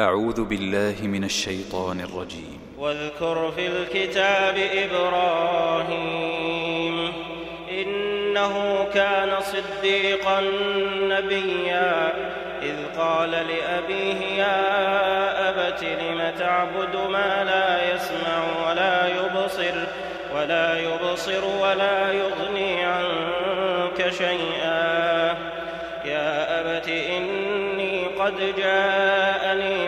أعوذ بالله من الشيطان الرجيم. واذكر في الكتاب إبراهيم إنه كان صديقا نبيا إذ قال لأبيه يا أبت لم تعبد ما لا يسمع ولا يبصر ولا يبصر ولا يغني عنك شيئا. يا أبت إني قد جاءني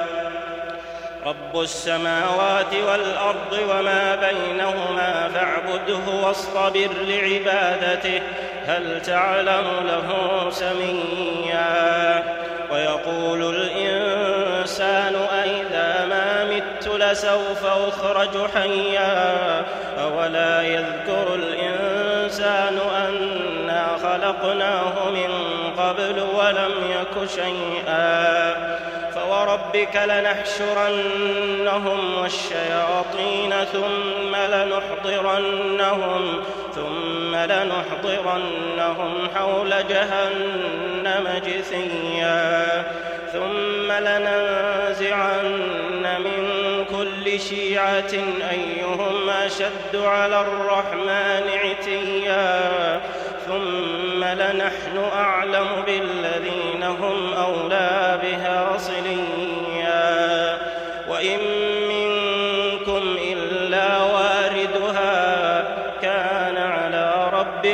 رب السماوات والأرض وما بينهما فاعبده واصطبر لعبادته هل تعلم له سميا ويقول الإنسان أإذا ما مت لسوف أخرج حيا أولا يذكر الإنسان أنا خلقناه من قبل ولم يك شيئا فوربك لنحشرنهم والشياطين ثم لنحضرنهم ثم لنحضرنهم حول جهنم جثيا ثم لننزعن من كل شيعة أيهم أشد على الرحمن عتيا ثم لنحن أعلم بالذين هم أولى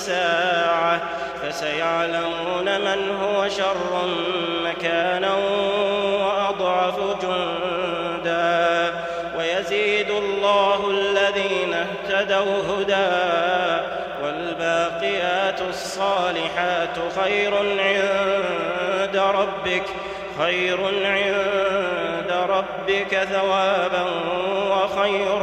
الساعة فسيعلمون من هو شر مكانا وأضعف جندا. ويزيد الله الذين اهتدوا هدى والباقيات الصالحات خير عند ربك خير عند ربك ثوابا وخير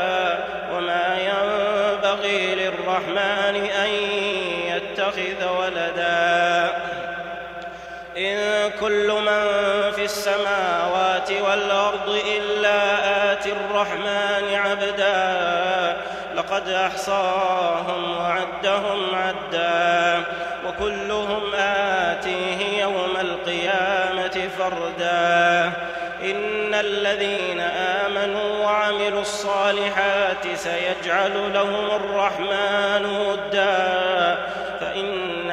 كل من في السماوات والأرض إلا آتي الرحمن عبدا. لقد أحصاهم وعدهم عدا. وكلهم آتيه يوم القيامة فردا. إن الذين آمنوا وعملوا الصالحات سيجعل لهم الرحمن ودا.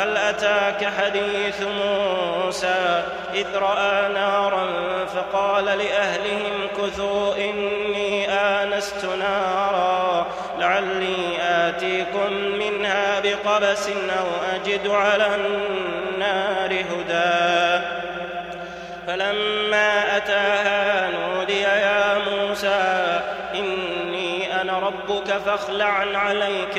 وهل أتاك حديث موسى إذ رأى نارا فقال لأهلهم كثوا إني آنست نارا لعلي آتيكم منها بقبس أو أجد على النار هدى. فلما أتاها نودي يا موسى إني أنا ربك فاخلع عليك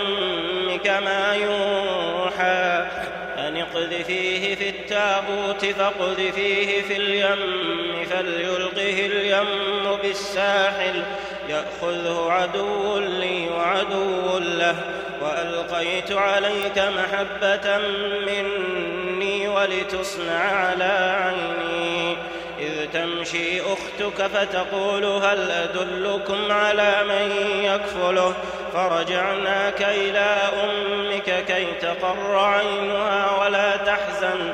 التابوت فاقذفيه في اليم فليلقه اليم بالساحل. يأخذه عدو لي وعدو له وألقيت عليك محبة مني ولتصنع على عيني. إذ تمشي أختك فتقول هل أدلكم على من يكفله؟ فرجعناك إلى أمك كي تقر عينها ولا تحزن.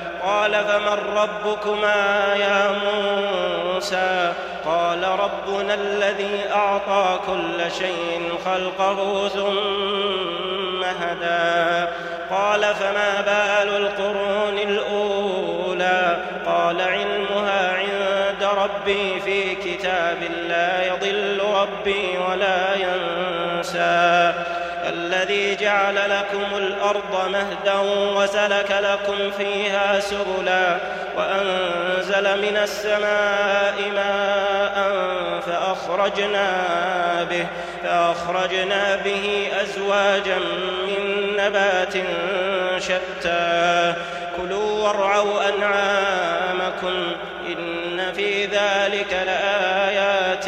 قال فمن ربكما يا موسى قال ربنا الذي أعطى كل شيء خلقه ثم هدى قال فما بال القرون الأولى قال علمها عند ربي في كتاب لا يضل ربي ولا ينسى الذي جعل لكم الأرض مهدا وسلك لكم فيها سبلا وأنزل من السماء ماء فأخرجنا به فأخرجنا به أزواجا من نبات شتى. كلوا وارعوا أنعامكم إن في ذلك لآيات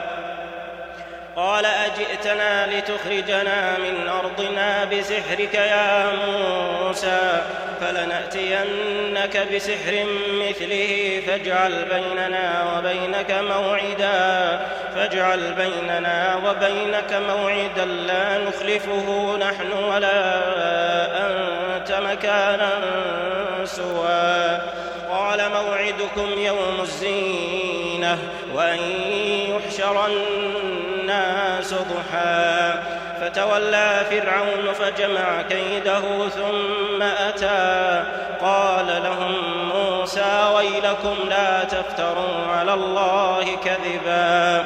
قال أجئتنا لتخرجنا من أرضنا بسحرك يا موسى فلنأتينك بسحر مثله فاجعل بيننا وبينك موعدا فاجعل بيننا وبينك موعدا لا نخلفه نحن ولا أنت مكانا سوى. قال موعدكم يوم الزينة وأن يحشر الناس ضحى. فتولى فرعون فجمع كيده ثم أتى. قال لهم موسى ويلكم لا تفتروا على الله كذبا.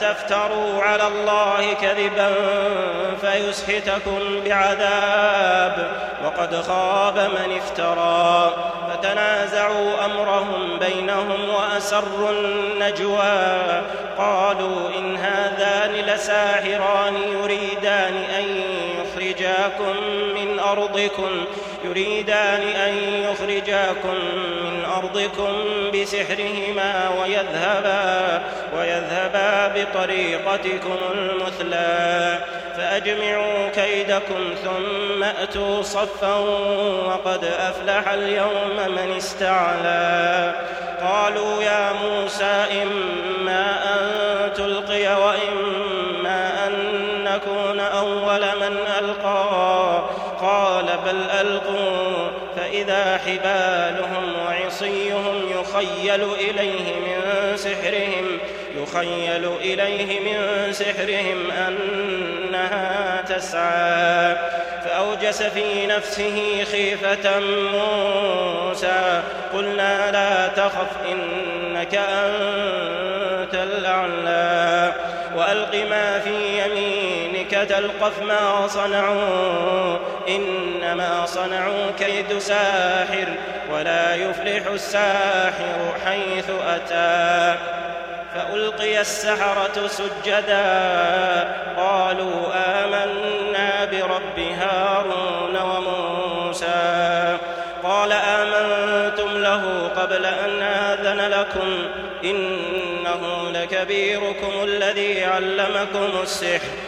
تفتروا على الله كذبا فيسحتكم بعذاب وقد خاب من افترى فتنازعوا أمرهم بينهم وأسروا النجوى قالوا إن هذان لساحران يريدان أن يخرجاكم من أرضكم يريدان أن يخرجاكم من أرضكم بسحرهما ويذهبا ويذهبا بطريقتكم المثلى. فأجمعوا كيدكم ثم أتوا صفا وقد أفلح اليوم من استعلى. قالوا يا موسى إما أن تلقي وإما ان نكون أول من ألقى. قال بل ألقوا فإذا حبالهم وعصيهم يخيل إليه من سحرهم يخيل إليه من سحرهم أنها تسعى. فأوجس في نفسه خيفة موسى قلنا لا تخف إنك أنت الأعلى. وألق ما في يمينك تلقف ما صنعوا إنما صنعوا كيد ساحر ولا يفلح الساحر حيث أتى. فألقي السحرة سجدا قالوا آمنا برب هارون وموسى. قال آمنتم له قبل أن آذن لكم إنه لكبيركم الذي علمكم السحر.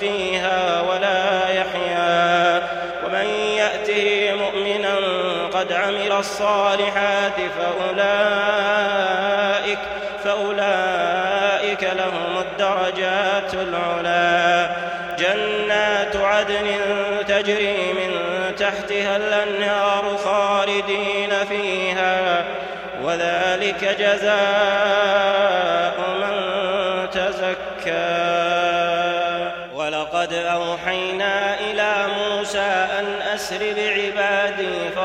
فيها ولا يحيا. ومن يأته مؤمنا قد عمل الصالحات فأولئك فأولئك لهم الدرجات العلا. جنات عدن تجري من تحتها الأنهار خالدين فيها. وذلك جزاء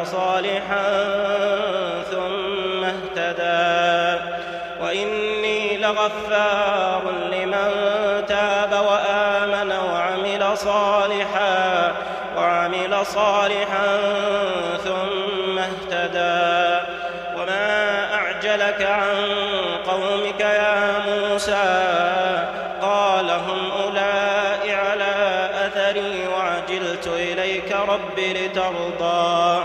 وعمل صالحا ثم اهتدى. وإني لغفار لمن تاب وآمن وعمل صالحا وعمل صالحا ثم اهتدى. وما أعجلك عن قومك يا موسى؟ قال هم أولئك على أثري وعجلت إليك رب لترضى.